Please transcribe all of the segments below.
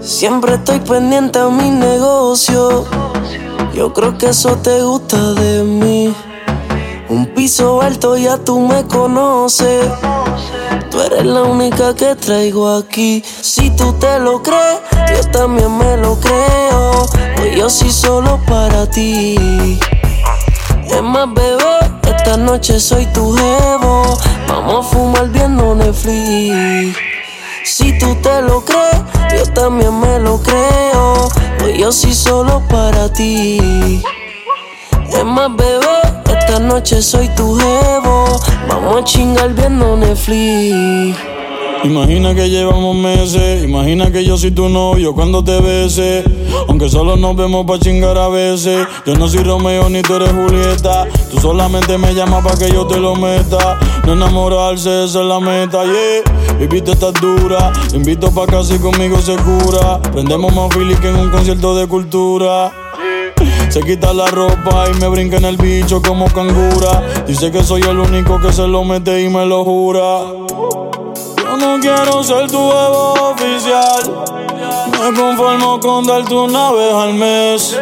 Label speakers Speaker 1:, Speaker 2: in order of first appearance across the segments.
Speaker 1: Siempre estoy pendiente a mi negocio. Yo creo que eso te gusta de mí. Un piso alto, ya tú me conoces. Tú eres la única que traigo aquí. Si tú te lo crees, yo también me lo creo. Hoy yo sí solo para ti. Es más, bebé, esta noche soy tu jevo. Vamos a fumar viendo Netflix. Si tú te lo crees, yo también me lo creo. Hoy yo sí solo para ti. Es más, bebé, esta noche soy tu jevo. Vamos a chingar viendo Netflix.
Speaker 2: Imagina que llevamos meses, imagina que yo soy tu novio cuando te bese. Aunque solo nos vemos pa' chingar a veces. Yo no soy Romeo ni tú eres Julieta. Tú solamente me llamas pa' que yo te lo meta. No enamorarse, esa es la meta, yeah. Viviste estás dura, te invito pa' casa y conmigo se cura. Prendemos más fili que en un concierto de cultura. Se quita la ropa y me brinca en el bicho como cangura. Dice que soy el único que se lo mete y me lo jura. No quiero ser tu huevo oficial. Me conformo con darte una vez al mes.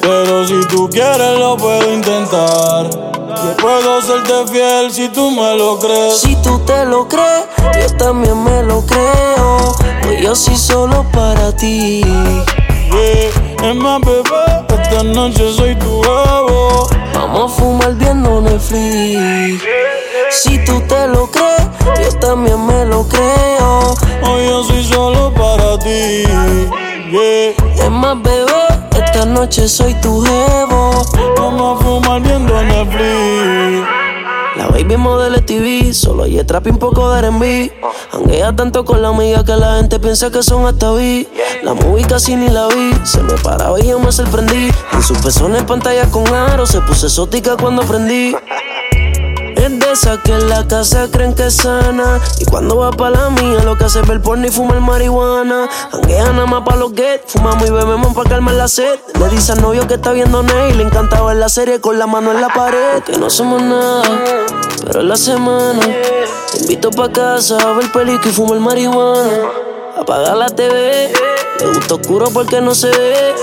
Speaker 2: Pero si tú quieres, lo puedo intentar. Yo puedo serte fiel si tú me lo crees.
Speaker 1: Si tú te lo crees, yo también me lo creo. Hoy yo solo para ti.
Speaker 2: Yeah. Es más, bebé, esta noche soy tu huevo.
Speaker 1: También me lo creo.
Speaker 2: Hoy yo soy solo para ti. Yeah.
Speaker 1: Es más, bebé, esta noche soy tu jevo.
Speaker 2: Vamos a fumar viendo Netflix.
Speaker 1: La baby modelo TV, solo hay trap y un poco de R&B. Hanguea tanto con la amiga que la gente piensa que son hasta vi. La movie casi ni la vi, se me paraba y yo me sorprendí. En sus pezones pantalla con aro, se puso exótica cuando prendí. Es de esa que en la casa creen que es sana. Y cuando va pa' la mía, lo que hace es ver porno y fumar marihuana. Hanguea nada más pa' los get. Fumamos y bebemos pa' calmar la sed. Le dice al novio que está viendo Ney. Le encantaba ver la serie con la mano en la pared. Que no somos nada, pero en la semana. Te invito pa' casa a ver película y fumar marihuana. Apaga la TV. Le gusta oscuro porque no se ve.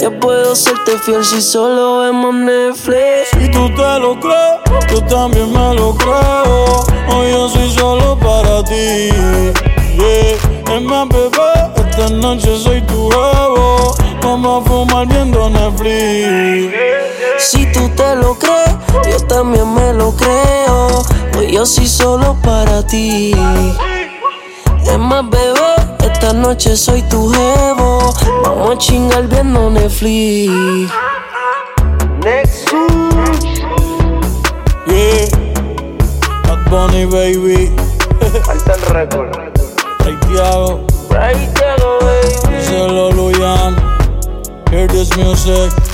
Speaker 1: Ya puedo serte fiel si solo vemos Netflix.
Speaker 2: Si tú te lo crees, yo también me lo creo. Hoy yo soy solo para ti. Yeah. Es más, bebé, esta noche soy tu huevo. Vamos a fumar viendo Netflix.
Speaker 1: Si tú te lo crees, yo también me lo creo. Hoy yo sí solo para ti. Es más, bebé, esta noche soy tu jevo. Vamos a chingar viendo Netflix.
Speaker 2: Yeah. Bad Bunny, baby.
Speaker 3: Falta el récord.
Speaker 2: Rey Tiago,
Speaker 1: Right there, baby.
Speaker 2: Díselo, Luyan. Hear this music.